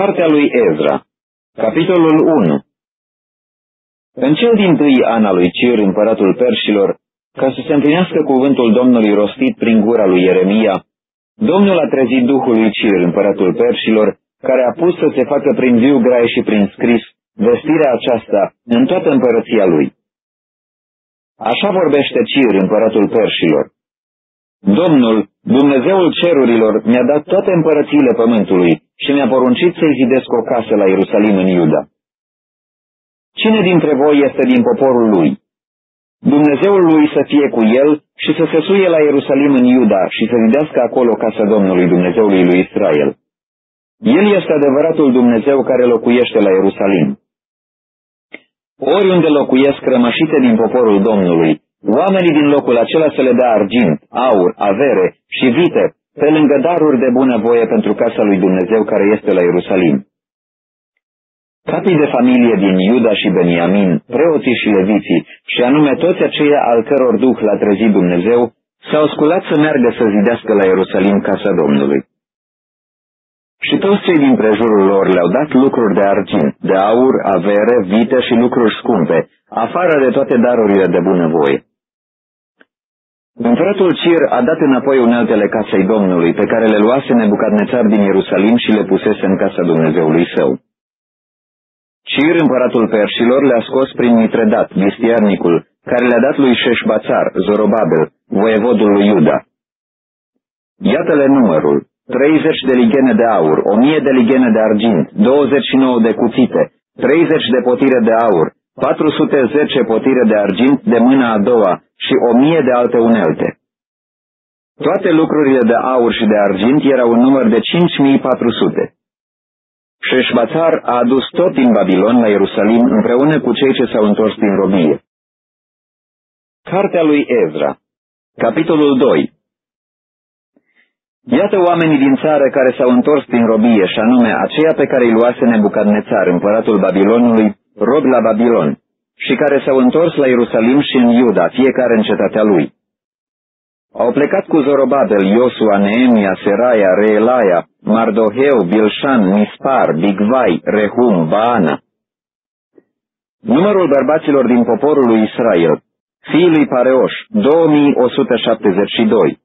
Cartea lui Ezra, capitolul 1 În cel din tâi an al lui Cir, împăratul perșilor, ca să se împlinească cuvântul Domnului rostit prin gura lui Ieremia, Domnul a trezit Duhul lui Cir, împăratul perșilor, care a pus să se facă prin viu grai și prin scris vestirea aceasta în toată împărăția lui. Așa vorbește Cir, împăratul perșilor. Domnul, Dumnezeul cerurilor, mi-a dat toate împărățiile pământului și mi-a poruncit să-i zidesc o casă la Ierusalim în Iuda. Cine dintre voi este din poporul lui? Dumnezeul lui să fie cu el și să se suie la Ierusalim în Iuda și să zidească acolo casa Domnului Dumnezeului lui Israel. El este adevăratul Dumnezeu care locuiește la Ierusalim. Oriunde locuiesc rămășite din poporul Domnului, oamenii din locul acela să le dea argint, aur, avere și vite, pe lângă daruri de bunăvoie pentru casa lui Dumnezeu care este la Ierusalim. Capii de familie din Iuda și Beniamin, preoții și leviții, și anume toți aceia al căror duh l-a trezit Dumnezeu, s-au sculat să meargă să zidească la Ierusalim casa Domnului. Și toți cei din prejurul lor le-au dat lucruri de argint, de aur, avere, vite și lucruri scumpe, afară de toate darurile de bunăvoie. Împăratul Cir a dat înapoi uneltele casei Domnului, pe care le luase Nebucadnețar din Ierusalim și le pusese în casa Dumnezeului său. Cir, împăratul perșilor, le-a scos prin Mitredat, vistiarnicul, care le-a dat lui Șeșbațar, Zorobabel, voievodul lui Iuda. Iată-le numărul, 30 de ligene de aur, 1000 de ligene de argint, 29 de cuțite, 30 de potire de aur, 410 potire de argint de mâna a doua și 1000 de alte unelte. Toate lucrurile de aur și de argint erau un număr de 5400. Șeșbațar a adus tot din Babilon la Ierusalim împreună cu cei ce s-au întors din robie. Cartea lui Ezra Capitolul 2 Iată oamenii din țară care s-au întors din robie, și anume aceia pe care îi luase Nebucadnețar, împăratul Babilonului, rob la Babilon, și care s-au întors la Ierusalim și în Iuda, fiecare în cetatea lui. Au plecat cu Zorobabel, Iosua, Neemia, Seraia, Reelaia, Mardoheu, Bilșan, Mispar, Bigvai, Rehum, Baana. Numărul bărbaților din poporul lui Israel, fiii lui Pareoș, 2172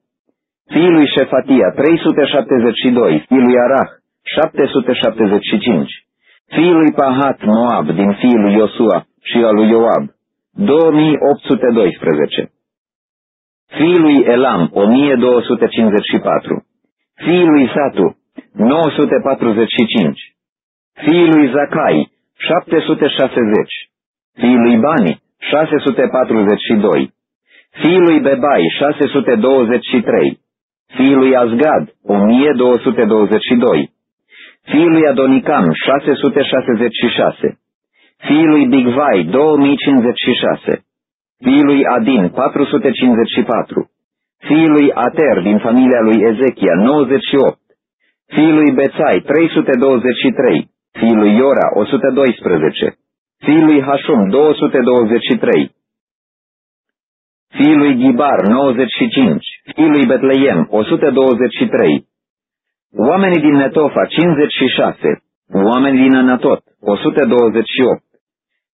fiul lui Șefatia, 372, fiul lui Arah, 775, fiul lui Pahat Moab, din fiul lui Iosua și al lui Ioab, 2812, fiul lui Elam, 1254, fiul lui Satu, 945, fiul lui Zacai, 760, fiul lui Bani, 642, fiul lui Bebai, 623, fiul lui Azgad, 1222, fiul lui Adonicam, 666, fiul lui Bigvai, 2056, fiul lui Adin, 454, fiul lui Ater din familia lui Ezechia, 98, fiul lui Bețai, 323, fiul lui Iora, 112, fiul lui Hashum, 223, fiul lui Ghibar, 95, fiul lui Betleem, 123, oamenii din Netofa, 56, oamenii din Anatot, 128,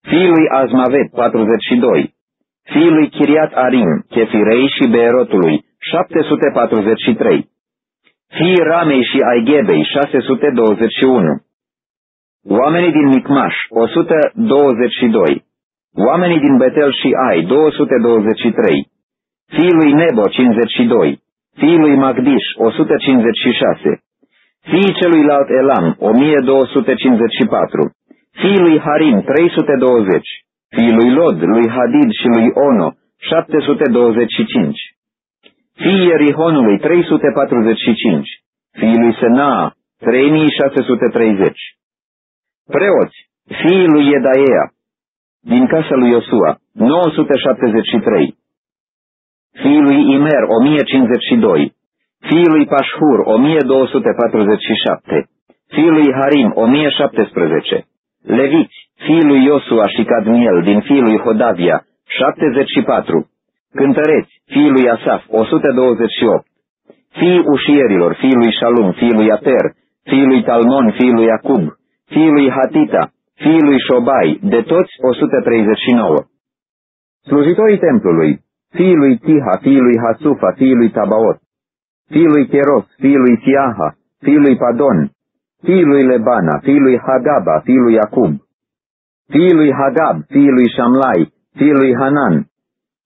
fiul lui Azmavet, 42, fiul lui Chiriat Arim, Chefirei și Beerotului, 743, fiii Ramei și Aigebei, 621, oamenii din Micmaș, 122, Oamenii din Betel și Ai, 223. Fiul lui Nebo, 52. Fiul lui Magdiș, 156. Fiii celuilalt Elam, 1254. Fiul lui Harim, 320. Fiul lui Lod, lui Hadid și lui Ono, 725. Fiii Erihonului, 345. Fiul lui Senaa, 3630. Preoți, fiii lui Edaea, din casa lui Iosua, 973. Fiul lui Imer, 1052. Fiul lui Pașhur, 1247. Fiul lui Harim, 1017. Leviți, fiul lui Iosua și Cadmiel, din fiul lui Hodavia, 74. Cântăreți, fiul lui Asaf, 128. Fiii ușierilor, fiul lui Shalum, fiul lui Ater, fiul lui Talmon, fiul lui Acub, fiul lui Hatita, fiul lui Șobai, de toți 139. Slujitorii templului, fiul lui Tiha, fiul lui Hasufa, fiul lui Tabaot, fiul lui Cheros, fiul lui Tiaha, fiul lui Padon, fiul lui Lebana, fiul lui Hagaba, fiul lui Acub, fiul lui Hagab, fiul lui Shamlai, fiul lui Hanan,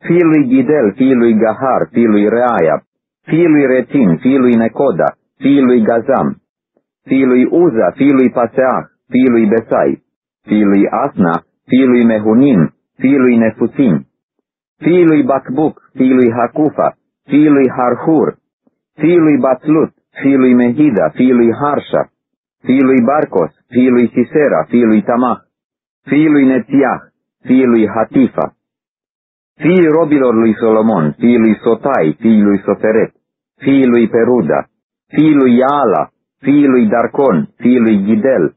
fiul lui Gidel, fiul lui Gahar, fiul lui Reaia, fiul lui Retin, fiul lui Necoda, fiul lui Gazam, fiul lui Uza, fiul lui Paseah, fiul lui Besai, fiul lui Asna, fiul lui Mehunim, fiul lui Nefusim, fiul lui Bacbuc, fiul lui Hakufa, fiul lui Harhur, fiul lui Batlut, fiul lui Mehida, fiul lui Harsha, fiul lui Barcos, fiul lui Sisera, fiul lui Tamah, fiul lui Nețiah, fiul lui Hatifa, fiii robilor lui Solomon, fiii lui Sotai, fiii lui Soferet, fiii lui Peruda, fiii lui Iala, fiii lui Darcon, fiii lui Gidel,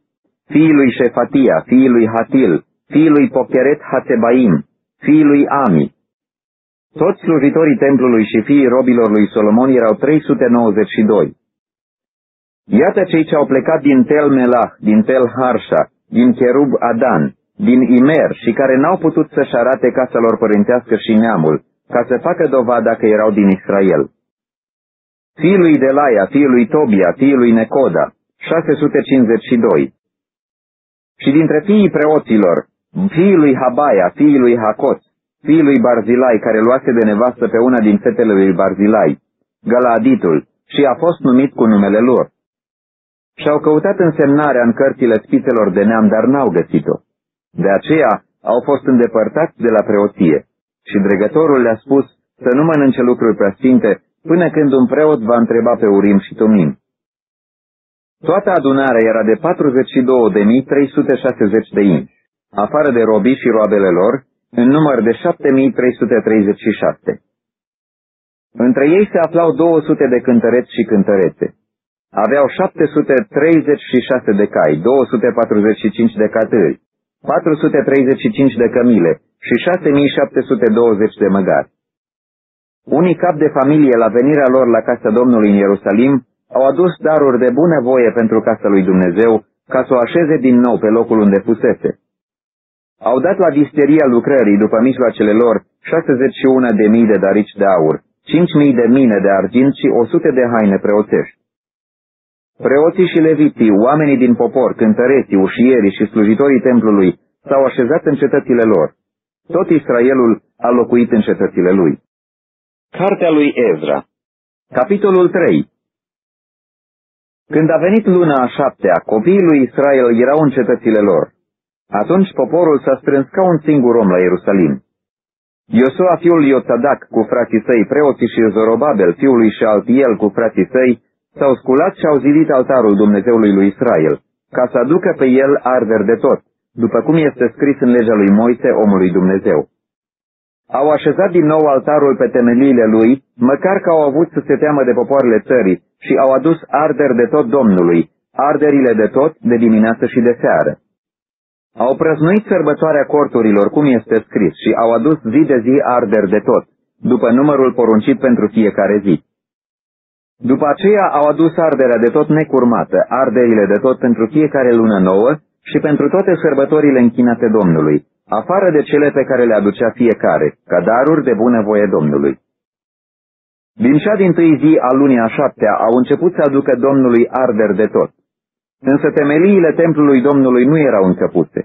fiii lui Șefatia, fiii lui Hatil, fiii lui Pocheret Hatebaim, fiii lui Ami. Toți slujitorii templului și fiii robilor lui Solomon erau 392. Iată cei ce au plecat din Tel Melah, din Tel Harsha, din Cherub Adan, din Imer și care n-au putut să-și arate casa lor părintească și neamul, ca să facă dovada că erau din Israel. Fiul lui Delaia, fiul lui Tobia, fiul lui Necoda, 652. Și dintre fiii preoților, fiul lui Habaia, fiul lui Hacot, fiul lui Barzilai, care luase de nevastă pe una din fetele lui Barzilai, Galaditul, și a fost numit cu numele lor. Și-au căutat însemnarea în cărțile spițelor de neam, dar n-au găsit-o. De aceea au fost îndepărtați de la preoție și dregătorul le-a spus să nu mănânce lucruri preasfinte până când un preot va întreba pe Urim și Tumim. Toată adunarea era de 42.360 de inși, afară de robii și roabele lor, în număr de 7.336. Între ei se aflau 200 de cântăreți și cântărețe. Aveau 736 de cai, 245 de catâri, 435 de cămile și 6720 de măgari. Unii cap de familie la venirea lor la casa Domnului în Ierusalim au adus daruri de bună voie pentru casa lui Dumnezeu ca să o așeze din nou pe locul unde fusese. Au dat la visteria lucrării după mijloacele lor 61 de mii de darici de aur, 5 mii de mine de argint și 100 de haine preoțești. Preoții și leviții, oamenii din popor, cântăreții, ușierii și slujitorii templului s-au așezat în cetățile lor. Tot Israelul a locuit în cetățile lui. Cartea lui Ezra Capitolul 3 Când a venit luna a șaptea, copiii lui Israel erau în cetățile lor. Atunci poporul s-a strâns ca un singur om la Ierusalim. Iosua fiul Iotadac cu frații săi, preoții și Zorobabel, fiul lui Shaltiel cu frații săi, s-au sculat și au zidit altarul Dumnezeului lui Israel, ca să aducă pe el arder de tot, după cum este scris în legea lui Moise, omului Dumnezeu. Au așezat din nou altarul pe temeliile lui, măcar că au avut să se teamă de popoarele țării, și au adus arder de tot Domnului, arderile de tot, de dimineață și de seară. Au prăznuit sărbătoarea corturilor, cum este scris, și au adus zi de zi arder de tot, după numărul poruncit pentru fiecare zi. După aceea au adus arderea de tot necurmată, arderile de tot pentru fiecare lună nouă și pentru toate sărbătorile închinate Domnului, afară de cele pe care le aducea fiecare, ca daruri de bună voie Domnului. Din cea din tâi zi a lunii a șaptea au început să aducă Domnului arder de tot. Însă temeliile templului Domnului nu erau încăpute.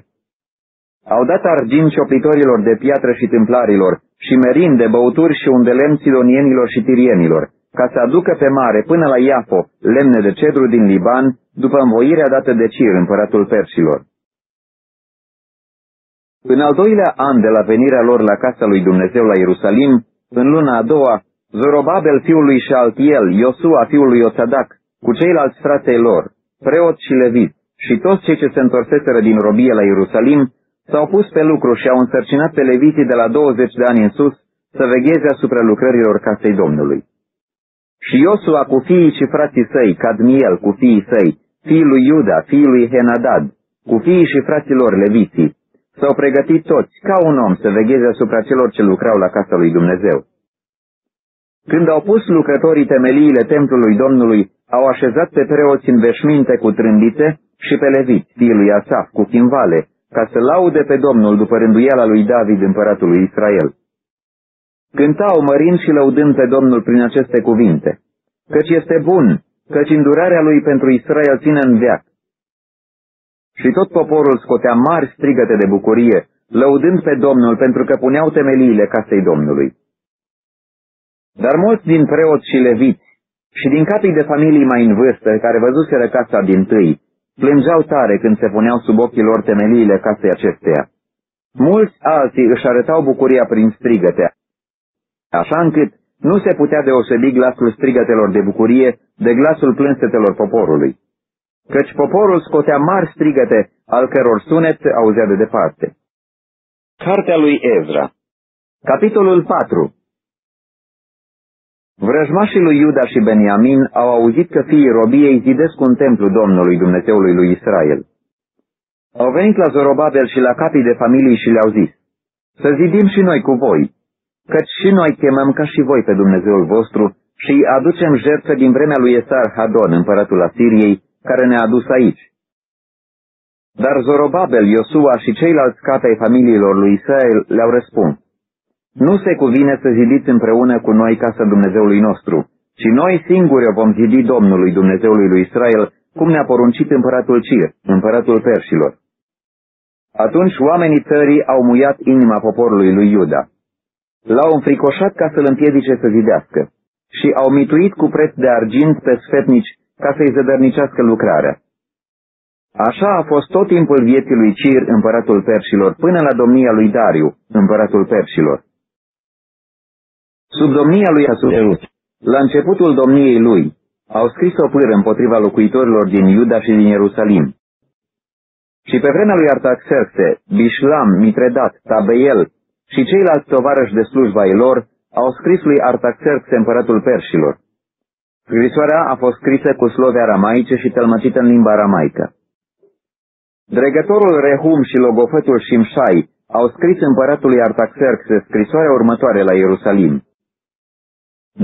Au dat argint ciopitorilor de piatră și templarilor și merin de băuturi și undelem sidonienilor și tirienilor, ca să aducă pe mare până la Iafo lemne de cedru din Liban, după învoirea dată de Cir, împăratul Persilor. În al doilea an de la venirea lor la casa lui Dumnezeu la Ierusalim, în luna a doua, Zorobabel fiul lui Shaltiel, Iosua fiul lui Osadac, cu ceilalți fratei lor, preot și levit, și toți cei ce se întorseseră din robie la Ierusalim, s-au pus pe lucru și au însărcinat pe leviții de la 20 de ani în sus să vegheze asupra lucrărilor casei Domnului. Și Iosua cu fiii și frații săi, Cadmiel cu fiii săi, fiul lui Iuda, fiul lui Henadad, cu fiii și fraților leviții, s-au pregătit toți, ca un om, să vegheze asupra celor ce lucrau la casa lui Dumnezeu. Când au pus lucrătorii temeliile templului Domnului, au așezat pe preoți în veșminte cu trâmbițe și pe Levit, fiul lui Asaf, cu chimvale, ca să laude pe Domnul după rânduiala lui David, împăratul lui Israel. Cântau mărind și lăudând pe Domnul prin aceste cuvinte, căci este bun, căci îndurarea lui pentru Israel ține în veac. Și tot poporul scotea mari strigăte de bucurie, lăudând pe Domnul pentru că puneau temeliile casei Domnului. Dar mulți din preoți și leviți și din capii de familii mai în vârstă, care văzuseră casa din tâi, plângeau tare când se puneau sub ochii lor temeliile casei acesteia. Mulți alții își arătau bucuria prin strigăte, așa încât nu se putea deosebi glasul strigătelor de bucurie de glasul plânsetelor poporului. Căci poporul scotea mari strigăte, al căror sunet se auzea de departe. Cartea lui Ezra Capitolul 4 Vrăjmașii lui Iuda și Beniamin au auzit că fiii robiei zidesc un templu Domnului Dumnezeului lui Israel. Au venit la Zorobabel și la capii de familii și le-au zis, Să zidim și noi cu voi, căci și noi chemăm ca și voi pe Dumnezeul vostru și îi aducem jertfă din vremea lui Esar Hadon, împăratul Asiriei, care ne-a adus aici. Dar Zorobabel, Iosua și ceilalți capi ai familiilor lui Israel le-au răspuns, Nu se cuvine să zidiți împreună cu noi casa Dumnezeului nostru, ci noi singuri o vom zidi Domnului Dumnezeului lui Israel, cum ne-a poruncit împăratul Cir, împăratul Perșilor. Atunci oamenii țării au muiat inima poporului lui Iuda. L-au înfricoșat ca să-l împiedice să zidească și au mituit cu preț de argint pe sfetnici ca să-i zădărnicească lucrarea. Așa a fost tot timpul vieții lui Cir, împăratul Perșilor, până la domnia lui Dariu, împăratul Perșilor. Sub domnia lui Asuerus, la începutul domniei lui, au scris o pâră împotriva locuitorilor din Iuda și din Ierusalim. Și pe vremea lui Artaxerxe, Bishlam, Mitredat, Tabeiel și ceilalți tovarăși de slujba ei lor au scris lui Artaxerxe, împăratul Perșilor. Scrisoarea a fost scrisă cu slove aramaice și tălmăcită în limba aramaică. Dregătorul Rehum și logofătul Shimshai au scris împăratului Artaxerxe scrisoarea următoare la Ierusalim.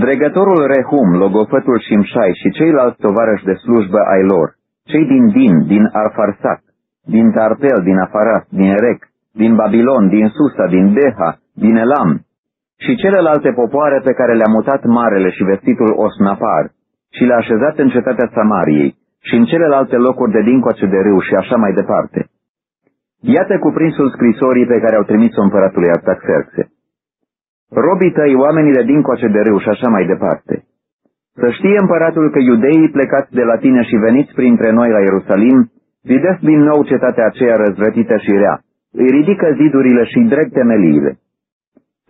Dregătorul Rehum, logofătul Shimshai și ceilalți tovarăși de slujbă ai lor, cei din Din, din Arfarsac, din Tartel, din Afaras, din Erec, din Babilon, din Susa, din Deha, din Elam și celelalte popoare pe care le-a mutat Marele și vestitul Osnapar și le-a așezat în cetatea Samariei și în celelalte locuri de dincoace de râu și așa mai departe. Iată cuprinsul scrisorii pe care au trimis-o împăratului Artaxerxe. Robii tăi, oamenii de dincoace de râu și așa mai departe. Să știe împăratul că iudeii plecați de la tine și veniți printre noi la Ierusalim, zidesc din nou cetatea aceea răzvrătită și rea, îi ridică zidurile și drept temeliile.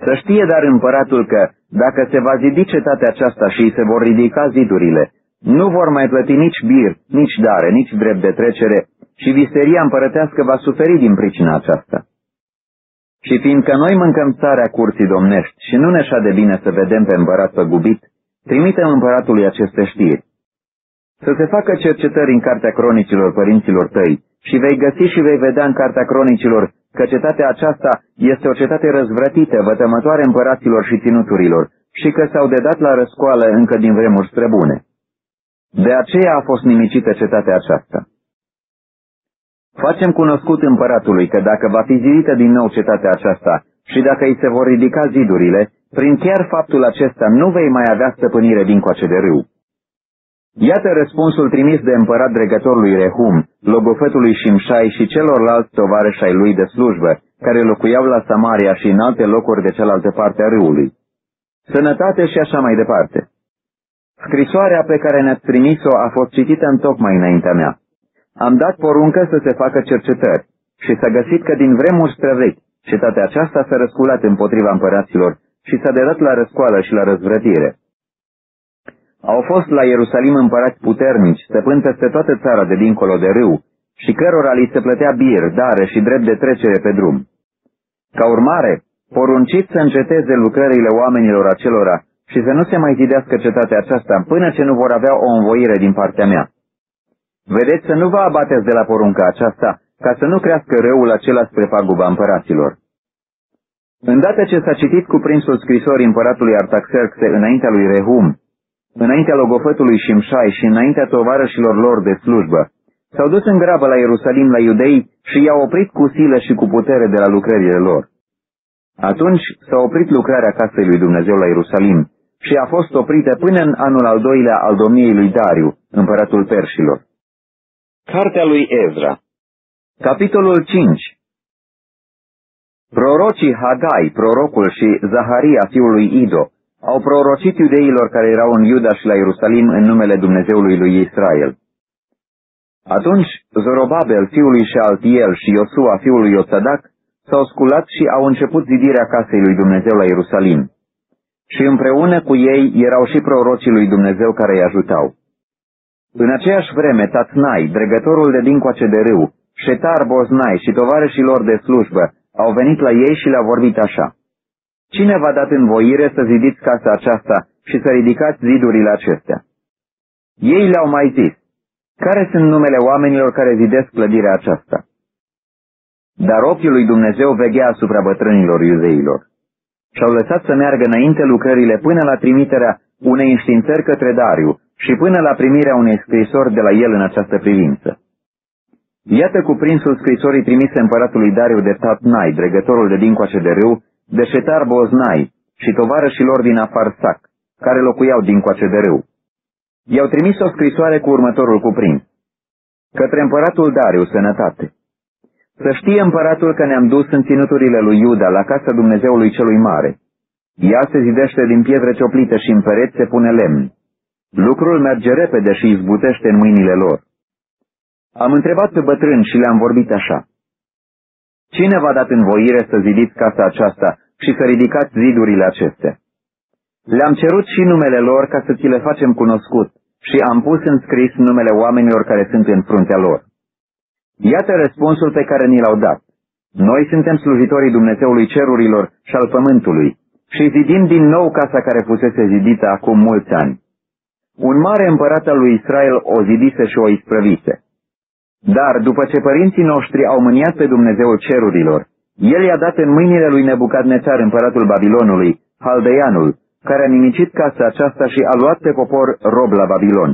Să știe dar împăratul că, dacă se va zidi cetatea aceasta și se vor ridica zidurile, nu vor mai plăti nici bir, nici dare, nici drept de trecere, și visteria împărătească va suferi din pricina aceasta. Și fiindcă noi mâncăm țarea curții domnești și nu ne de bine să vedem pe împărat păgubit, trimitem împăratului aceste știri. Să se facă cercetări în cartea cronicilor părinților tăi și vei găsi și vei vedea în cartea cronicilor că cetatea aceasta este o cetate răzvrătită, vătămătoare împăraților și ținuturilor, și că s-au dedat la răscoală încă din vremuri străbune. De aceea a fost nimicită cetatea aceasta. Facem cunoscut împăratului că dacă va fi zidită din nou cetatea aceasta și dacă îi se vor ridica zidurile, prin chiar faptul acesta nu vei mai avea stăpânire din coace de râu. Iată răspunsul trimis de împărat dregătorului Rehum, logofetului Shimshai și celorlalți tovarăși ai lui de slujbă, care locuiau la Samaria și în alte locuri de cealaltă parte a râului. Sănătate și așa mai departe. Scrisoarea pe care ne-ați trimis-o a fost citită în tocmai înaintea mea. Am dat poruncă să se facă cercetări și s-a găsit că din vremuri străvechi cetatea aceasta s-a răsculat împotriva împăraților și s-a dedat la răscoală și la răzvrătire. Au fost la Ierusalim împărați puternici, stăpând peste toată țara de dincolo de râu, și cărora li se plătea bir, dare și drept de trecere pe drum. Ca urmare, porunciți să înceteze lucrările oamenilor acelora și să nu se mai zidească cetatea aceasta până ce nu vor avea o învoire din partea mea. Vedeți să nu vă abateți de la porunca aceasta, ca să nu crească răul acela spre paguba împăraților. Îndată ce s-a citit cu prinsul scrisorii împăratului Artaxerxe înaintea lui Rehum, înaintea logofătului Shimshai și înaintea tovarășilor lor de slujbă, s-au dus în grabă la Ierusalim la iudei și i-au oprit cu silă și cu putere de la lucrările lor. Atunci s-a oprit lucrarea casei lui Dumnezeu la Ierusalim și a fost oprită până în anul al doilea al domniei lui Dariu, împăratul Perșilor. Cartea lui Ezra Capitolul 5 Prorocii Hagai, prorocul și Zaharia, fiul lui Ido, au prorocit iudeilor care erau în Iuda și la Ierusalim în numele Dumnezeului lui Israel. Atunci Zorobabel, fiul lui Shealtiel și Iosua, fiul lui Iosadac, s-au sculat și au început zidirea casei lui Dumnezeu la Ierusalim. Și împreună cu ei erau și prorocii lui Dumnezeu care îi ajutau. În aceeași vreme, Tatnai, dregătorul de dincoace de râu, Șetar Boznai și tovarășii lor de slujbă au venit la ei și le-au vorbit așa. Cine v-a dat în voire să zidiți casa aceasta și să ridicați zidurile acestea? Ei le-au mai zis, care sunt numele oamenilor care zidesc clădirea aceasta? Dar ochiul lui Dumnezeu veghea asupra bătrânilor iuzeilor. Și-au lăsat să meargă înainte lucrările până la trimiterea unei înștiințări către Dariu și până la primirea unei scrisori de la el în această privință. Iată cuprinsul scrisorii trimise împăratului Dariu de Tatnai, dregătorul de dincoace de râu, de Șetar Boznai și tovarășilor din Afarsac, care locuiau dincoace de râu. I-au trimis o scrisoare cu următorul cuprins. Către împăratul Dariu, sănătate. Să știe împăratul că ne-am dus în ținuturile lui Iuda, la casa Dumnezeului celui mare. Ea se zidește din pietre cioplită și în pereți se pune lemn. Lucrul merge repede și izbutește în mâinile lor. Am întrebat pe bătrân și le-am vorbit așa. Cine v-a dat voire să zidiți casa aceasta și să ridicați zidurile acestea? Le-am cerut și numele lor ca să ți le facem cunoscut și am pus în scris numele oamenilor care sunt în fruntea lor. Iată răspunsul pe care ni l-au dat. Noi suntem slujitorii Dumnezeului cerurilor și al pământului și zidim din nou casa care fusese zidită acum mulți ani. Un mare împărat al lui Israel o zidise și o isprăvise. Dar după ce părinții noștri au mâniat pe Dumnezeul cerurilor, el i-a dat în mâinile lui Nebucadnețar, împăratul Babilonului, Haldeianul, care a nimicit casa aceasta și a luat pe popor rob la Babilon.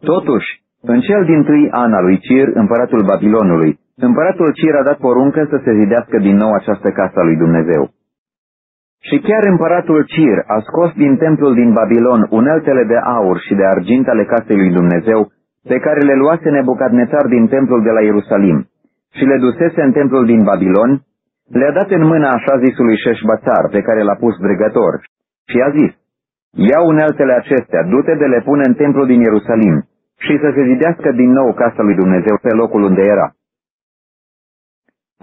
Totuși, în cel din tâi an al lui Cir, împăratul Babilonului, împăratul Cir a dat poruncă să se zidească din nou această casă a lui Dumnezeu. Și chiar împăratul Cir a scos din templul din Babilon uneltele de aur și de argint ale casei lui Dumnezeu pe care le luase Nebucadnețar din templul de la Ierusalim și le dusese în templul din Babilon, le-a dat în mâna așa zisului Șeșbațar, pe care l-a pus dregător, și a zis, Ia uneltele acestea, du-te de le pune în templul din Ierusalim și să se zidească din nou casa lui Dumnezeu pe locul unde era.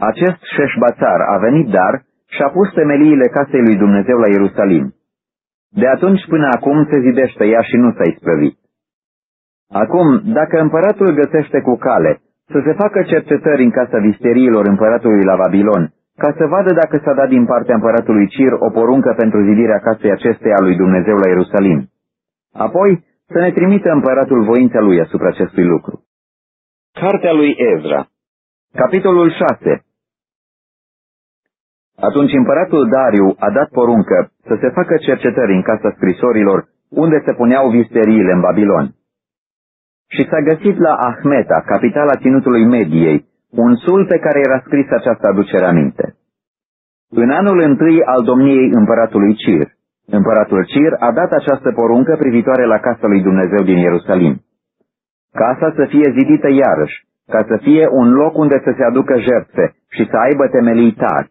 Acest Șeșbațar a venit dar și a pus temeliile casei lui Dumnezeu la Ierusalim. De atunci până acum se zidește ea și nu s-a isprăvit. Acum, dacă împăratul găsește cu cale să se facă cercetări în casa visteriilor împăratului la Babilon, ca să vadă dacă s-a dat din partea împăratului Cir o poruncă pentru zidirea casei acesteia lui Dumnezeu la Ierusalim. Apoi să ne trimită împăratul voința lui asupra acestui lucru. Cartea lui Ezra Capitolul 6 Atunci împăratul Dariu a dat poruncă să se facă cercetări în casa scrisorilor unde se puneau visteriile în Babilon. Și s-a găsit la Ahmeta, capitala ținutului Mediei, un sul pe care era scris această aducere aminte. În anul întâi al domniei împăratului Cir, împăratul Cir a dat această poruncă privitoare la casa lui Dumnezeu din Ierusalim. Casa să fie zidită iarăși, ca să fie un loc unde să se aducă jertfe și să aibă temelii tari.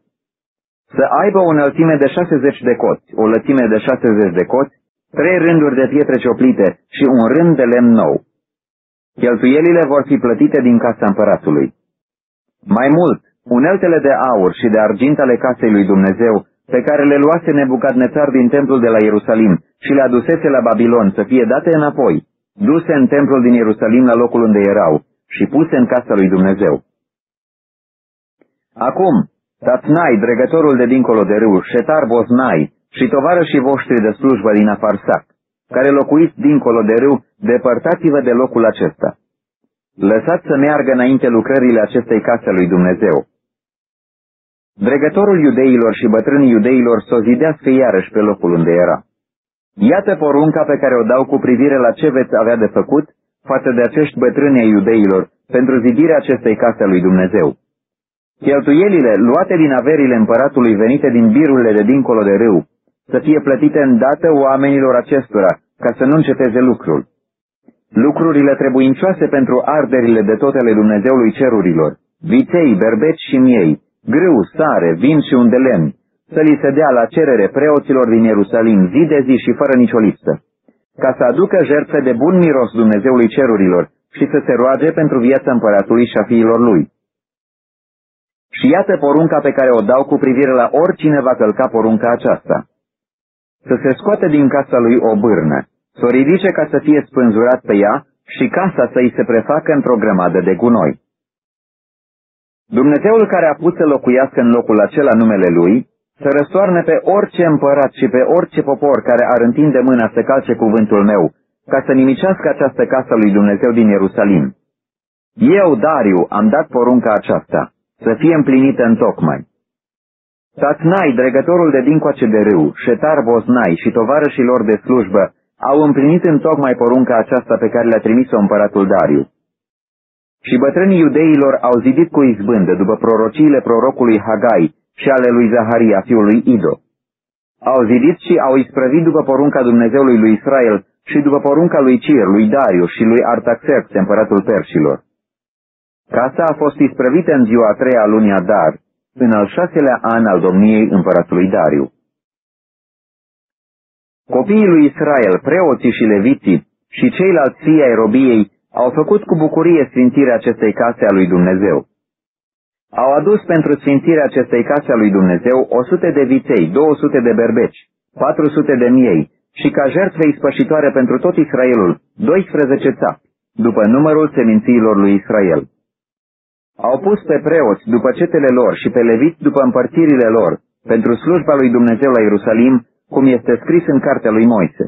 Să aibă o înălțime de 60 de coți, o lățime de 60 de coți, trei rânduri de pietre cioplite și un rând de lemn nou. Cheltuielile vor fi plătite din casa împăratului. Mai mult, uneltele de aur și de argint ale casei lui Dumnezeu, pe care le luase Nebucadnețar din templul de la Ierusalim și le adusese la Babilon să fie date înapoi, duse în templul din Ierusalim la locul unde erau și puse în casa lui Dumnezeu. Acum, Tatnai, dregătorul de dincolo de râu, Șetar Boznai și tovarășii voștri de slujbă din Afarsac, care locuiți dincolo de râu, depărtați-vă de locul acesta. Lăsați să meargă înainte lucrările acestei case lui Dumnezeu. Dregătorul iudeilor și bătrânii iudeilor să o zidească iarăși pe locul unde era. Iată porunca pe care o dau cu privire la ce veți avea de făcut față de acești bătrâni ai iudeilor pentru zidirea acestei case a lui Dumnezeu. Cheltuielile luate din averile împăratului venite din birurile de dincolo de râu să fie plătite îndată oamenilor acestora, ca să nu înceteze lucrul. Lucrurile trebuincioase pentru arderile de totele Dumnezeului cerurilor, viței, berbeci și miei, grâu, sare, vin și un de lemn, să li se dea la cerere preoților din Ierusalim zi de zi și fără nicio lipsă, ca să aducă jertfe de bun miros Dumnezeului cerurilor și să se roage pentru viața împăratului și a fiilor lui. Și iată porunca pe care o dau cu privire la oricine va călca porunca aceasta. Să se scoate din casa lui o bârnă, să o ridice ca să fie spânzurat pe ea și casa să-i se prefacă într-o grămadă de gunoi. Dumnezeul care a pus să locuiască în locul acela numele lui, să răstoarne pe orice împărat și pe orice popor care ar întinde mâna să calce cuvântul meu, ca să nimicească această casă lui Dumnezeu din Ierusalim. Eu, Dariu, am dat porunca aceasta, să fie împlinită în tocmai. Tatnai, dregătorul de dincoace de râu, Șetar Boznai și tovarășii lor de slujbă au împlinit în tocmai porunca aceasta pe care le-a trimis-o împăratul Dariu. Și bătrânii iudeilor au zidit cu izbândă după prorociile prorocului Hagai și ale lui Zaharia, fiul lui Ido. Au zidit și au isprăvit după porunca Dumnezeului lui Israel și după porunca lui Cir, lui Dariu și lui Artaxerx, împăratul Perșilor. Casa a fost isprăvită în ziua a treia a lunii Adar, în al șaselea an al domniei împăratului Dariu. Copiii lui Israel, preoții și leviții și ceilalți fii ai robiei au făcut cu bucurie sfințirea acestei case a lui Dumnezeu. Au adus pentru sfințirea acestei case a lui Dumnezeu 100 de viței, 200 de berbeci, 400 de miei și ca jertfe ispășitoare pentru tot Israelul, 12 țapi, după numărul semințiilor lui Israel. Au pus pe preoți după cetele lor și pe leviți după împărțirile lor, pentru slujba lui Dumnezeu la Ierusalim, cum este scris în cartea lui Moise.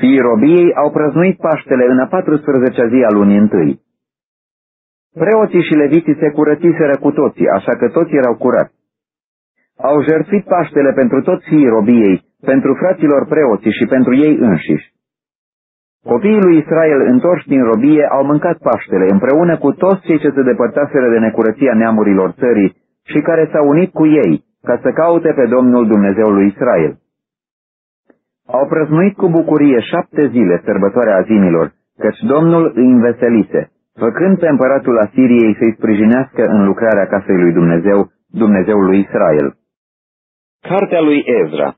Fiii robiei au prăznuit Paștele în a 14-a zi a lunii întâi. Preoții și leviții se curățiseră cu toții, așa că toți erau curați. Au jertfit Paștele pentru toți fiii robiei, pentru fraților preoții și pentru ei înșiși. Copiii lui Israel întorși din robie au mâncat Paștele împreună cu toți cei ce se depărtaseră de necurăția neamurilor țării și care s-au unit cu ei ca să caute pe Domnul Dumnezeului Israel. Au prăznuit cu bucurie șapte zile sărbătoarea azimilor, căci Domnul îi înveselise, făcând pe împăratul Asiriei să-i sprijinească în lucrarea casei lui Dumnezeu, Dumnezeul lui Israel. Cartea lui Ezra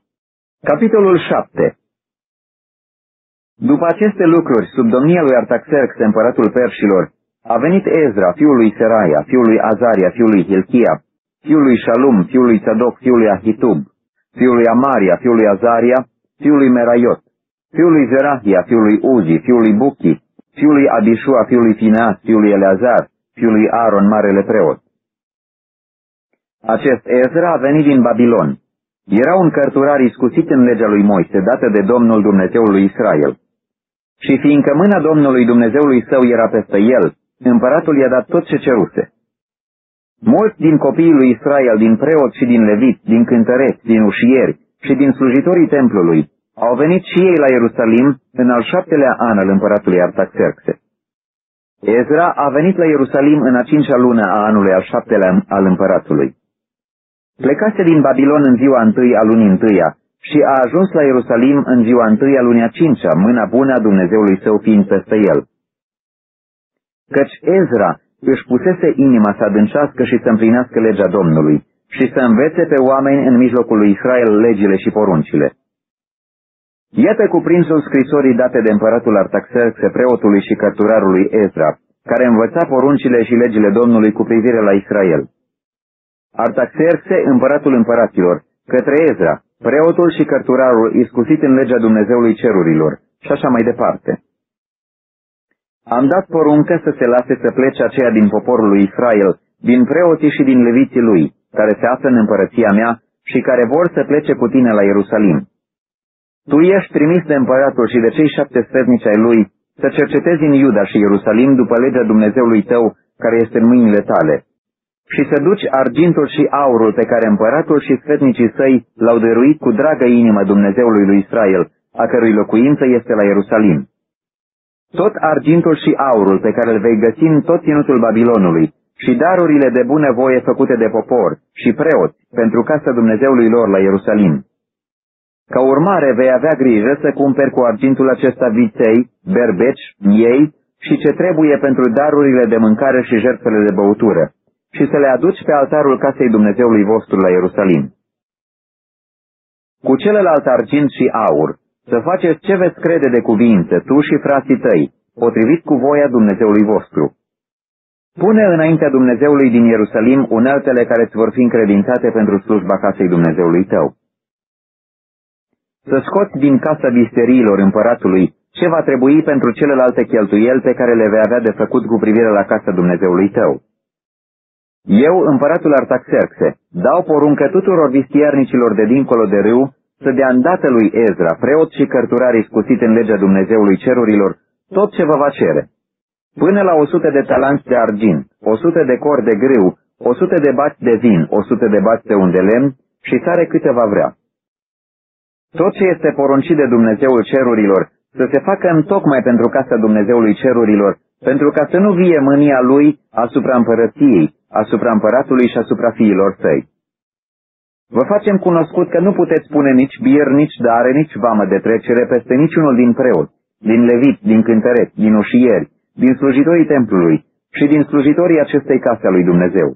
Capitolul 7 După aceste lucruri, sub domnia lui Artaxerx, împăratul Perșilor, a venit Ezra, fiul lui Seraia, fiul lui Azaria, fiul lui Hilchia, fiul lui Shalum, fiul lui Tzadok, fiul lui Ahitub, fiul lui Amaria, fiul lui Azaria, fiul lui Meraiot, fiul lui Zerahia, fiul lui Uzi, fiul lui Buchi, fiul lui Abishua, fiul lui Fineas, fiul lui Eleazar, fiul lui Aaron, marele preot. Acest Ezra a venit din Babilon. Era un cărturar iscusit în legea lui Moise, dată de Domnul Dumnezeul lui Israel. Și fiindcă mâna Domnului Dumnezeului său era peste el, împăratul i-a dat tot ce ceruse. Mulți din copiii lui Israel, din preot și din levit, din cântăreți, din ușieri și din slujitorii templului, au venit și ei la Ierusalim în al șaptelea an al împăratului Artaxerxe. Ezra a venit la Ierusalim în a cincea lună a anului al șaptelea al împăratului. Plecase din Babilon în ziua întâi a lunii întâia și a ajuns la Ierusalim în ziua întâi a lunii a cincea, mâna bună a Dumnezeului său fiind peste el. Căci Ezra își pusese inima să adâncească și să împlinească legea Domnului și să învețe pe oameni în mijlocul lui Israel legile și poruncile. Iată cuprinsul scrisorii date de împăratul Artaxerxe, preotului și cărturarului Ezra, care învăța poruncile și legile Domnului cu privire la Israel. Artaxerxe, împăratul împăraților, către Ezra, preotul și cărturarul iscusit în legea Dumnezeului cerurilor, și așa mai departe. Am dat poruncă să se lase să plece aceia din poporul lui Israel, din preoții și din leviții lui, care se află în împărăția mea și care vor să plece cu tine la Ierusalim. Tu ești trimis de împăratul și de cei șapte sfetnici ai lui să cercetezi în Iuda și Ierusalim după legea Dumnezeului tău care este în mâinile tale și să duci argintul și aurul pe care împăratul și sfetnicii săi l-au dăruit cu dragă inimă Dumnezeului lui Israel a cărui locuință este la Ierusalim. Tot argintul și aurul pe care îl vei găsi în tot ținutul Babilonului și darurile de bună voie făcute de popor și preoți pentru casa Dumnezeului lor la Ierusalim. Ca urmare vei avea grijă să cumperi cu argintul acesta viței, berbeci, miei și ce trebuie pentru darurile de mâncare și jertfele de băutură și să le aduci pe altarul casei Dumnezeului vostru la Ierusalim. Cu celălalt argint și aur, să faceți ce veți crede de cuvință, tu și frații tăi, potrivit cu voia Dumnezeului vostru. Pune înaintea Dumnezeului din Ierusalim uneltele care îți vor fi încredințate pentru slujba casei Dumnezeului tău. Să scoți din casa visteriilor împăratului ce va trebui pentru celelalte cheltuieli pe care le vei avea de făcut cu privire la casa Dumnezeului tău. Eu, împăratul Artaxerxe, dau poruncă tuturor vistiernicilor de dincolo de râu să dea îndată lui Ezra, preot și cărturar iscusit în legea Dumnezeului cerurilor, tot ce vă va cere. Până la o sută de talanți de argint, o sută de cor de grâu, o sută de bați de vin, o sută de bați de un de lemn și sare câte va vrea. Tot ce este poruncit de Dumnezeul cerurilor să se facă în tocmai pentru casa Dumnezeului cerurilor, pentru ca să nu vie mânia lui asupra împărăției, asupra împăratului și asupra fiilor săi. Vă facem cunoscut că nu puteți pune nici bier, nici dare, nici vamă de trecere peste niciunul din preoți, din levit, din cântăreți, din ușieri, din slujitorii templului și din slujitorii acestei case a lui Dumnezeu.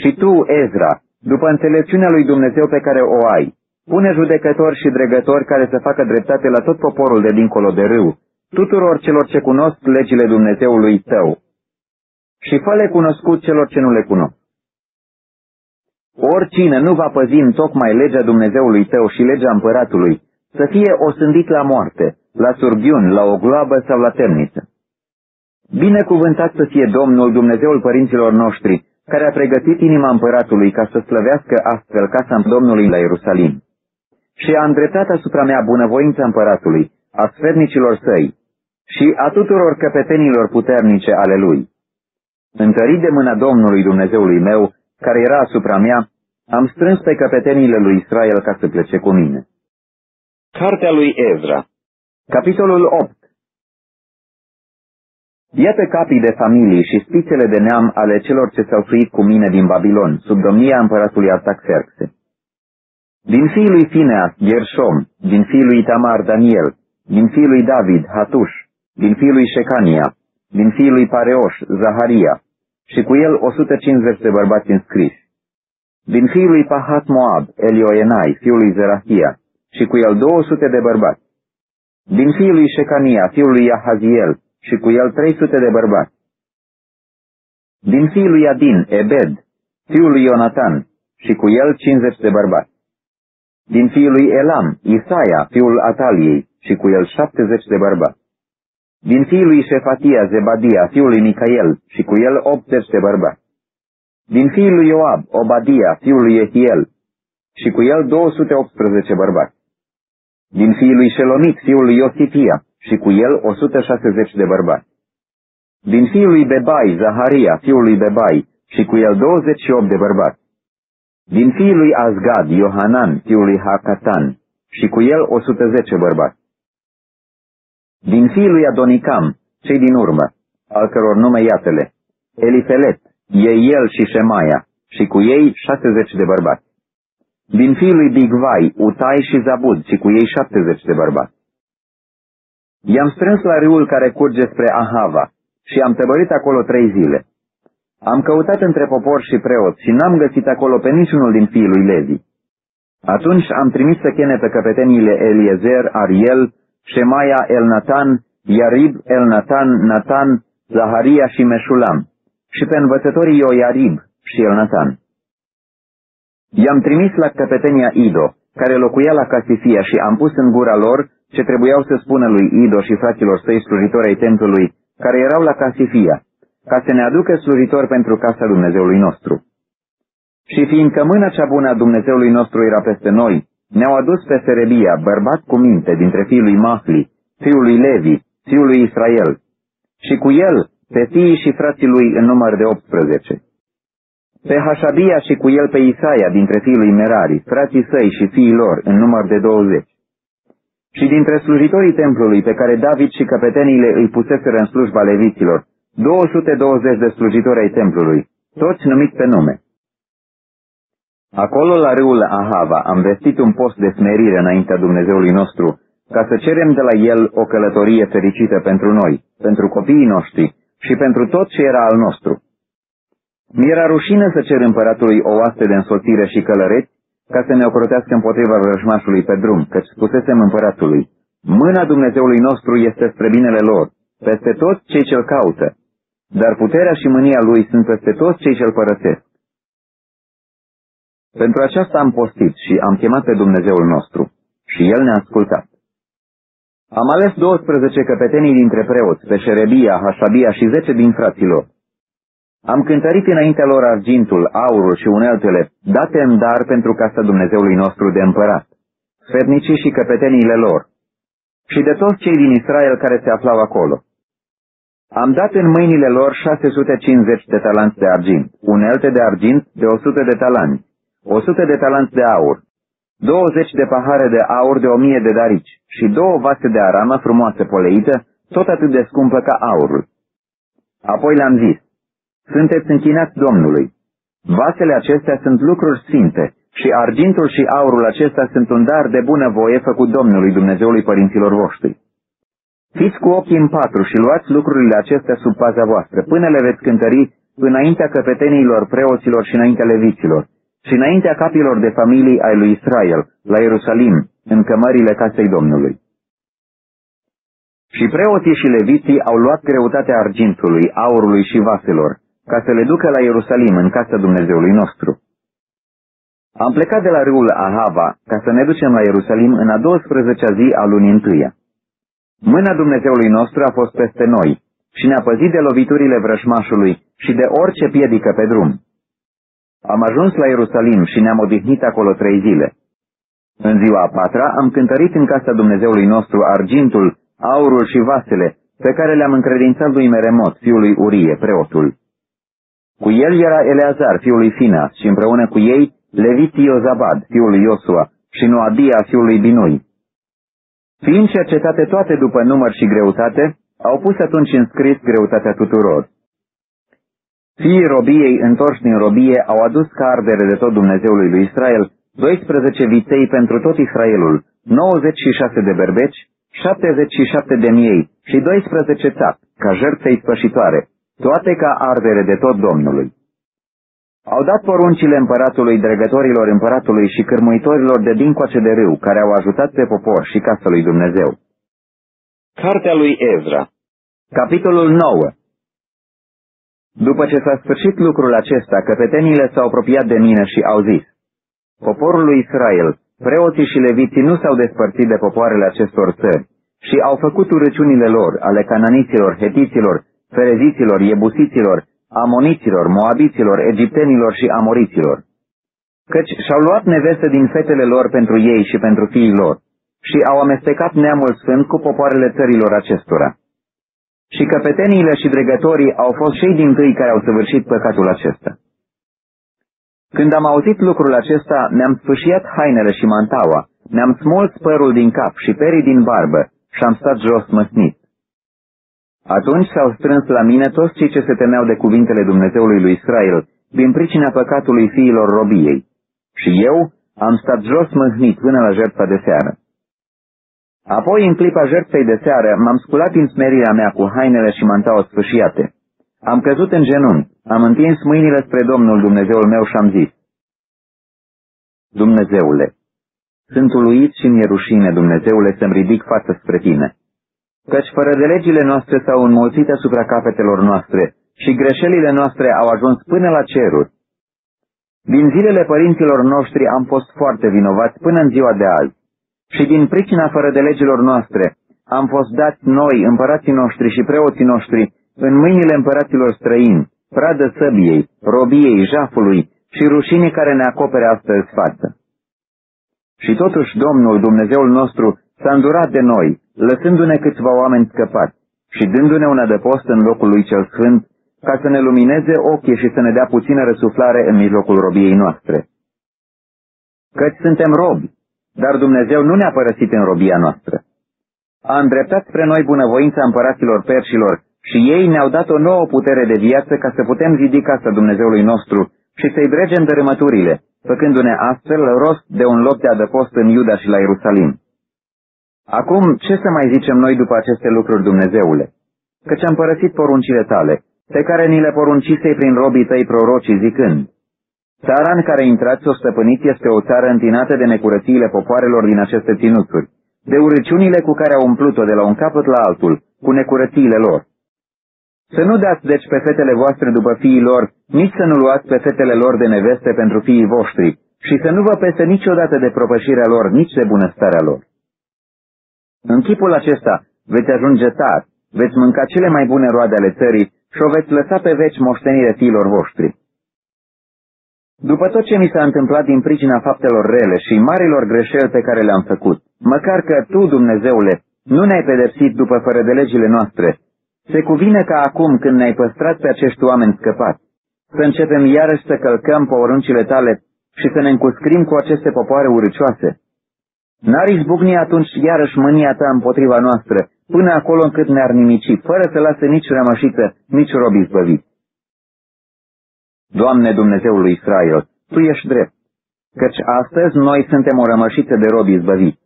Și tu, Ezra, după înțelepciunea lui Dumnezeu pe care o ai, pune judecători și dregători care să facă dreptate la tot poporul de dincolo de râu, tuturor celor ce cunosc legile Dumnezeului tău, și fă cunoscut celor ce nu le cunosc. Oricine nu va păzi în tocmai legea Dumnezeului tău și legea împăratului, să fie osândit la moarte, la surghiun, la o gloabă sau la temniță. Binecuvântat să fie Domnul Dumnezeul părinților noștri, care a pregătit inima împăratului ca să slăvească astfel casa Domnului la Ierusalim. Și a îndreptat asupra mea bunăvoința împăratului, a sfernicilor săi și a tuturor căpetenilor puternice ale lui. Întărit de mâna Domnului Dumnezeului meu, care era asupra mea, am strâns pe căpetenile lui Israel ca să plece cu mine. Cartea lui Ezra Capitolul 8 Iată capii de familii și spițele de neam ale celor ce s-au suit cu mine din Babilon, sub domnia împăratului Artaxerxe. Din fiul lui Fineas, Gershom, din fiul lui Tamar, Daniel, din fiul lui David, Hatuș, din fiul lui Shecania, din fiul lui Pareoș, Zaharia, și cu el 150 de bărbați înscriși. Din fiul lui Pahat Moab, Elioenai, fiul lui Zerahia, și cu el 200 de bărbați. Din fiul lui Shecania, fiul lui Ahaziel, și cu el 300 de bărbați. Din fiul lui Adin, Ebed, fiul lui Ionatan, și cu el 50 de bărbați. Din fiul lui Elam, Isaia, fiul Ataliei, și cu el 70 de bărbați. Din fiul lui Șefatia, Zebadia, fiul lui Micael, și cu el 80 de bărbați. Din fiul lui Ioab, Obadia, fiul lui Ehiel, și cu el 218 bărbați. Din fiul lui Shelomit, fiul lui Iosifia, și cu el 160 de bărbați. Din fiul lui Bebai, Zaharia, fiul lui Bebai, și cu el 28 de bărbați. Din fiul lui Azgad, Iohanan, fiul lui Hakatan, și cu el 110 bărbați. Din fiul lui Adonicam, cei din urmă, al căror nume iatele, Elifelet, Eiel și Shemaia, și cu ei 60 de bărbați. Din fiul lui Bigvai, Utai și Zabud, și cu ei 70 de bărbați. I-am strâns la râul care curge spre Ahava și am tăbărit acolo trei zile. Am căutat între popor și preot și n-am găsit acolo pe niciunul din fiii lui Levi. Atunci am trimis să chene pe căpeteniile Eliezer, Ariel, Shemaia, Elnatan, Iarib, Elnatan, Natan, Zaharia și Meșulam, și pe învățătorii Ioiarib și Elnatan. I-am trimis la căpetenia Ido, care locuia la Casifia și am pus în gura lor ce trebuiau să spună lui Ido și fraților săi slujitori ai templului, care erau la Casifia, ca să ne aducă slujitori pentru casa Dumnezeului nostru. Și fiindcă mâna cea bună a Dumnezeului nostru era peste noi, ne-au adus pe Serebia, bărbat cu minte, dintre fiul lui Mahli, fiul lui Levi, fiul lui Israel, și cu el pe fiii și frații lui în număr de 18. Pe Hașabia și cu el pe Isaia dintre fiul lui Merari, frații săi și fiii lor în număr de 20 Și dintre slujitorii templului pe care David și căpeteniile îi puseseră în slujba leviților, 220 de slujitori ai templului, toți numiți pe nume. Acolo la râul Ahava am vestit un post de smerire înaintea Dumnezeului nostru, ca să cerem de la el o călătorie fericită pentru noi, pentru copiii noștri și pentru tot ce era al nostru. Mi-era rușine să cer împăratului o oaste de însoțire și călăreți, ca să ne ocrotească împotriva vrăjmașului pe drum, căci spusesem împăratului, mâna Dumnezeului nostru este spre binele lor, peste toți cei ce-l caută, dar puterea și mânia lui sunt peste toți cei ce-l părăsesc. Pentru aceasta am postit și am chemat pe Dumnezeul nostru și El ne-a ascultat. Am ales 12 căpetenii dintre preoți, pe Șerebia, Hașabia și 10 din fraților. Am cântărit înaintea lor argintul, aurul și uneltele, date în dar pentru casa Dumnezeului nostru de împărat, sfetnicii și căpeteniile lor, și de toți cei din Israel care se aflau acolo. Am dat în mâinile lor 650 de talanți de argint, unelte de argint de 100 de talanți, 100 de talanți de aur, 20 de pahare de aur de 1000 de darici și două vase de aramă frumoasă poleită, tot atât de scumpă ca aurul. Apoi le-am zis, sunteți închinați Domnului. Vasele acestea sunt lucruri sfinte și argintul și aurul acesta sunt un dar de bună voie făcut Domnului Dumnezeului părinților voștri. Fiți cu ochii în patru și luați lucrurile acestea sub paza voastră, până le veți cântări înaintea căpeteniilor preoților și înaintea leviților, și înaintea capilor de familii ai lui Israel, la Ierusalim, în cămările casei Domnului. Și preoții și leviții au luat greutatea argintului, aurului și vaselor, ca să le ducă la Ierusalim, în casa Dumnezeului nostru. Am plecat de la râul Ahava ca să ne ducem la Ierusalim în a 12-a zi a lunii întâia. Mâna Dumnezeului nostru a fost peste noi și ne-a păzit de loviturile vrășmașului și de orice piedică pe drum. Am ajuns la Ierusalim și ne-am odihnit acolo trei zile. În ziua a patra am cântărit în casa Dumnezeului nostru argintul, aurul și vasele, pe care le-am încredințat lui Meremot, fiului Urie, preotul. Cu el era Eleazar, fiul lui Finas, și împreună cu ei Leviti Iozabad, fiul lui Iosua, și Noadia, fiul lui Binui. Fiind cercetate toate după număr și greutate, au pus atunci în scris greutatea tuturor. Fiii robiei întorși din robie au adus ca ardere de tot Dumnezeului lui Israel 12 viței pentru tot Israelul, 96 de berbeci, 77 de miei și 12 țap, ca jertfe ispășitoare, toate ca ardere de tot Domnului. Au dat poruncile împăratului, dregătorilor împăratului și cârmuitorilor de dincoace de râu, care au ajutat pe popor și casa lui Dumnezeu. Cartea lui Ezra Capitolul 9 După ce s-a sfârșit lucrul acesta, căpetenile s-au apropiat de mine și au zis, Poporul lui Israel, preoții și leviții nu s-au despărțit de popoarele acestor țări și au făcut urăciunile lor, ale cananiților, hetiților, fereziților, iebusiților, amoniților, moabiților, egiptenilor și amoriților. Căci și-au luat neveste din fetele lor pentru ei și pentru fiii lor și au amestecat neamul sfânt cu popoarele țărilor acestora. Și căpeteniile și dregătorii au fost cei din tâi care au săvârșit păcatul acesta. Când am auzit lucrul acesta, ne-am sfâșiat hainele și mantaua, ne-am smolt părul din cap și perii din barbă și am stat jos măsnit. Atunci s-au strâns la mine toți cei ce se temeau de cuvintele Dumnezeului lui Israel, din pricina păcatului fiilor robiei. Și eu am stat jos mâhnit până la jertfa de seară. Apoi, în clipa jertfei de seară, m-am sculat din smerirea mea cu hainele și mantaua sfâșiate. Am căzut în genunchi, am întins mâinile spre Domnul Dumnezeul meu și am zis, Dumnezeule, sunt uluit și mi-e rușine, Dumnezeule, să-mi ridic față spre tine căci fără de legile noastre s-au înmulțit asupra capetelor noastre și greșelile noastre au ajuns până la ceruri. Din zilele părinților noștri am fost foarte vinovați până în ziua de azi și din pricina fără de legilor noastre am fost dați noi, împărații noștri și preoții noștri, în mâinile împăraților străini, pradă săbiei, robiei, jafului și rușinii care ne acopere astăzi față. Și totuși Domnul, Dumnezeul nostru, s-a îndurat de noi, lăsându-ne câțiva oameni scăpați și dându-ne un adăpost în locul lui cel sfânt, ca să ne lumineze ochii și să ne dea puțină răsuflare în mijlocul robiei noastre. Căci suntem robi, dar Dumnezeu nu ne-a părăsit în robia noastră. A îndreptat spre noi bunăvoința împăraților perșilor și ei ne-au dat o nouă putere de viață ca să putem zidi casa Dumnezeului nostru și să-i bregem dărâmăturile, făcându-ne astfel rost de un loc de adăpost în Iuda și la Ierusalim. Acum, ce să mai zicem noi după aceste lucruri, Dumnezeule? Căci am părăsit poruncile tale, pe care ni le poruncisei prin robii tăi prorocii, zicând, Țara în care intrați o stăpâniți este o țară întinată de necurățiile popoarelor din aceste ținuturi, de urăciunile cu care au umplut-o de la un capăt la altul, cu necurățiile lor. Să nu dați deci pe fetele voastre după fiii lor, nici să nu luați pe fetele lor de neveste pentru fiii voștri, și să nu vă pese niciodată de propășirea lor, nici de bunăstarea lor. În chipul acesta veți ajunge tari, veți mânca cele mai bune roade ale țării și o veți lăsa pe veci moștenire fiilor voștri. După tot ce mi s-a întâmplat din pricina faptelor rele și marilor greșeli pe care le-am făcut, măcar că Tu, Dumnezeule, nu ne-ai pedepsit după fără de legile noastre, se cuvine ca acum când ne-ai păstrat pe acești oameni scăpați, să începem iarăși să călcăm poruncile tale și să ne încuscrim cu aceste popoare uricioase. N-ar izbucni atunci iarăși mânia ta împotriva noastră, până acolo încât ne-ar nimici, fără să lase nici rămășiță, nici robi izbăvit. Doamne Dumnezeul lui Israel, Tu ești drept, căci astăzi noi suntem o rămășiță de robi izbăvit.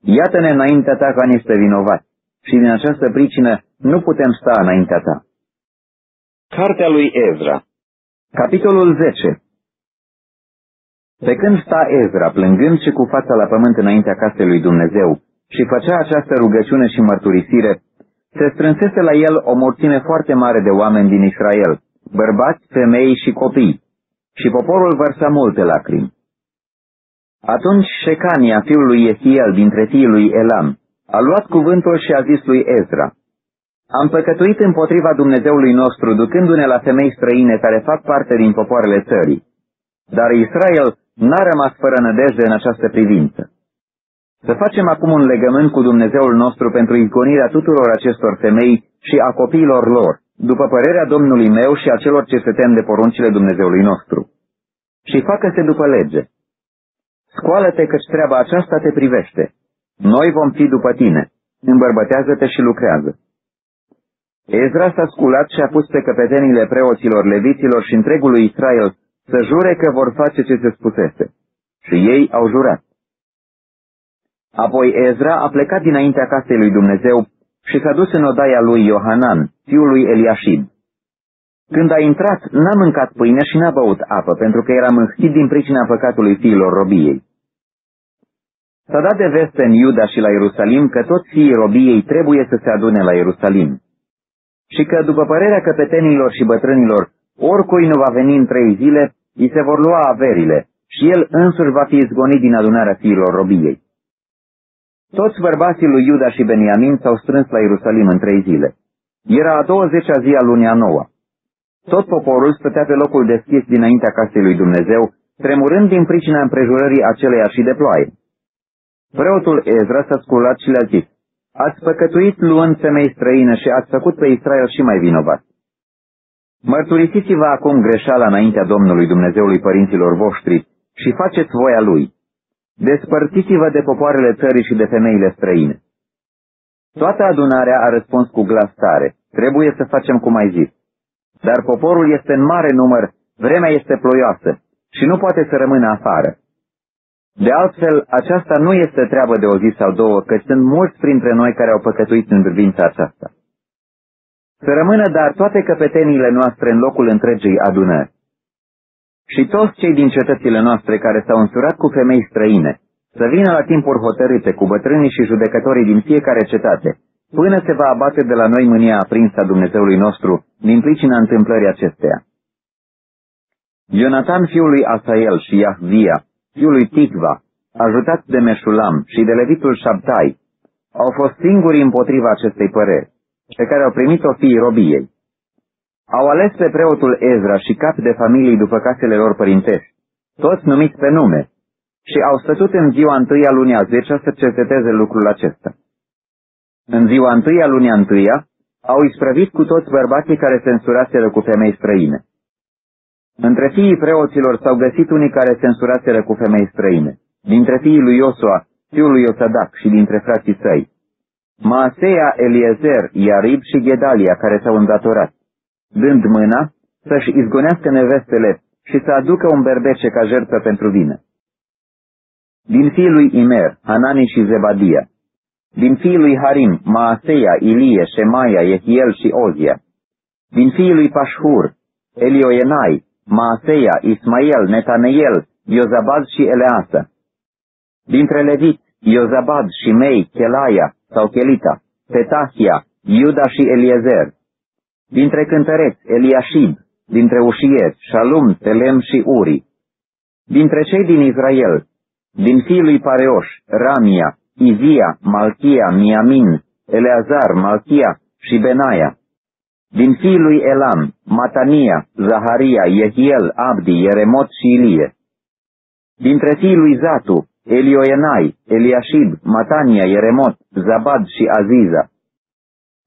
Iată-ne înaintea Ta ca niște vinovați și din această pricină nu putem sta înaintea Ta. Cartea lui Ezra Capitolul 10 Pe când sta Ezra, plângând și cu fața la pământ înaintea casei lui Dumnezeu, și făcea această rugăciune și mărturisire, se strânsese la el o mulțime foarte mare de oameni din Israel, bărbați, femei și copii, și poporul vărsa multe lacrimi. Atunci Shecania, fiul lui Ehiel, dintre fiii lui Elam, a luat cuvântul și a zis lui Ezra, Am păcătuit împotriva Dumnezeului nostru, ducându-ne la femei străine care fac parte din popoarele țării. Dar Israel n-a rămas fără nădejde în această privință. Să facem acum un legământ cu Dumnezeul nostru pentru izgonirea tuturor acestor femei și a copiilor lor, după părerea Domnului meu și a celor ce se tem de poruncile Dumnezeului nostru. Și facă-se după lege. Scoală-te căci treaba aceasta te privește. Noi vom fi după tine. Îmbărbătează-te și lucrează. Ezra s-a sculat și a pus pe căpetenile preoților, leviților și întregului Israel să jure că vor face ce se spusese. Și ei au jurat. Apoi Ezra a plecat dinaintea casei lui Dumnezeu și s-a dus în odaia lui Iohanan, fiul lui Eliashib. Când a intrat, n-a mâncat pâine și n-a băut apă, pentru că era mânhit din pricina păcatului fiilor robiei. S-a dat de veste în Iuda și la Ierusalim că toți fiii robiei trebuie să se adune la Ierusalim. Și că, după părerea căpetenilor și bătrânilor, oricui nu va veni în trei zile, îi se vor lua averile și el însuși va fi izgonit din adunarea fiilor robiei. Toți bărbații lui Iuda și Beniamin s-au strâns la Ierusalim în trei zile. Era a 20-a zi a lunii a noua. Tot poporul stătea pe locul deschis dinaintea casei lui Dumnezeu, tremurând din pricina împrejurării aceleia și de ploaie. Preotul Ezra s-a sculat și le-a zis, Ați păcătuit luând femei străine și ați făcut pe Israel și mai vinovat. Mărturisiți-vă acum greșeala înaintea Domnului Dumnezeului părinților voștri și faceți voia Lui. Despărțiți-vă de popoarele țării și de femeile străine. Toată adunarea a răspuns cu glas tare, trebuie să facem cum ai zis. Dar poporul este în mare număr, vremea este ploioasă și nu poate să rămână afară. De altfel, aceasta nu este treabă de o zi sau două, căci sunt mulți printre noi care au păcătuit în privința aceasta. Să rămână dar toate căpeteniile noastre în locul întregii adunări. Și toți cei din cetățile noastre care s-au însurat cu femei străine, să vină la timpuri hotărâte cu bătrânii și judecătorii din fiecare cetate, până se va abate de la noi mânia aprinsă a Dumnezeului nostru din pricina întâmplării acesteia. Ionatan fiul lui Asael și Yahvia, fiul lui Tigva, ajutat de Meșulam și de levitul Shabtai, au fost singuri împotriva acestei păreri, pe care au primit-o fiii robiei. Au ales pe preotul Ezra și cap de familii după casele lor părintești, toți numiți pe nume, și au stătut în ziua întâia lunii a zecea să cerceteze lucrul acesta. În ziua întâia lunii a întâia au isprăvit cu toți bărbații care se însuraseră cu femei străine. Între fiii preoților s-au găsit unii care se însuraseră cu femei străine. dintre fiii lui Iosua, fiul lui Iosadac și dintre frații săi. Maaseia, Eliezer, Iarib și Gedalia, care s-au îndatorat, dând mâna să-și izgonească nevestele și să aducă un berbece ca jertfă pentru vină. Din fiul lui Imer, Hanani și Zebadia. Din fiul lui Harim, Maaseia, Ilie, Shemaia, Ehiel și Ozia. Din fiul lui Pashhur, Elioenai, Maaseia, Ismael, Netaneel, Iozabad și Eleasa. Dintre leviți, Iozabad, Shimei, Chelaia sau Chelita, Petahia, Iuda și Eliezer. Dintre cântăreți, Eliashib, dintre ușieri, Shalum, Telem și Uri. Dintre cei din Israel, din fiul lui Pareoș, Ramia, Izia, Malchia, Miamin, Eleazar, Malchia și Benaia. Din fiul lui Elam, Matania, Zaharia, Yehiel, Abdi, Yeremot și Ilie. Dintre fiul lui Zatu, Elioenai, Eliashib, Matania, Yeremot, Zabad și Aziza.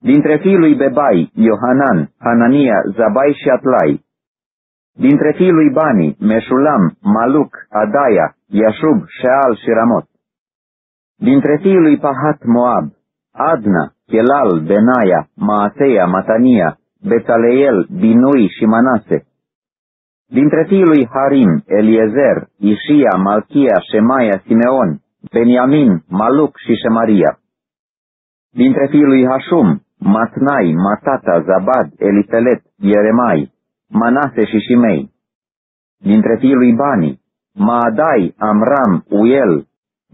Dintre fiul lui Bebai, Iohanan, Hanania, Zabai și Atlai. Dintre fiul lui Bani, Meșulam, Maluc, Adaia, Iashub, Sheal și Ramot. Dintre fiul lui Pahat Moab, Adna, Chelal, Benaia, Maaseia, Matania, Betaleel, Binui și Manase. Dintre fiul lui Harim, Eliezer, Ishia, Malchia, Shemaia, Simeon, Beniamin, Maluc și Shemaria. Dintre fiul lui Hashum, Matnai, Matata, Zabad, Elifelet, Ieremai, Manase și Shimei. Dintre fiul lui Bani, Maadai, Amram, Uel,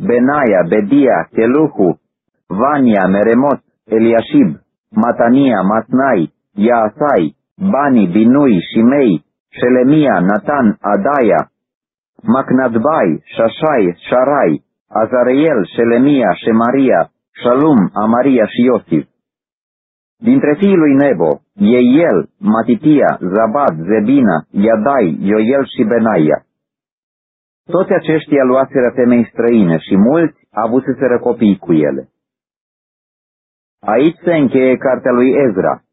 Benaia, Bedia, Teluhu, Vania, Meremot, Eliashib, Matania, Matnai, Yaasai, Bani, Binui, Shimei, Shelemia, Natan, Adaia, Macnadbai, Shashai, Sharai, Azareel, Shelemia, Shemaria, Shalum, Amaria și Iosif. Dintre fiii lui Nebo, Eiel, Matitia, Zabad, Zebina, Iadai, Ioel și Benaia. Toți aceștia luaseră femei străine și mulți avuseseră copii cu ele. Aici se încheie cartea lui Ezra.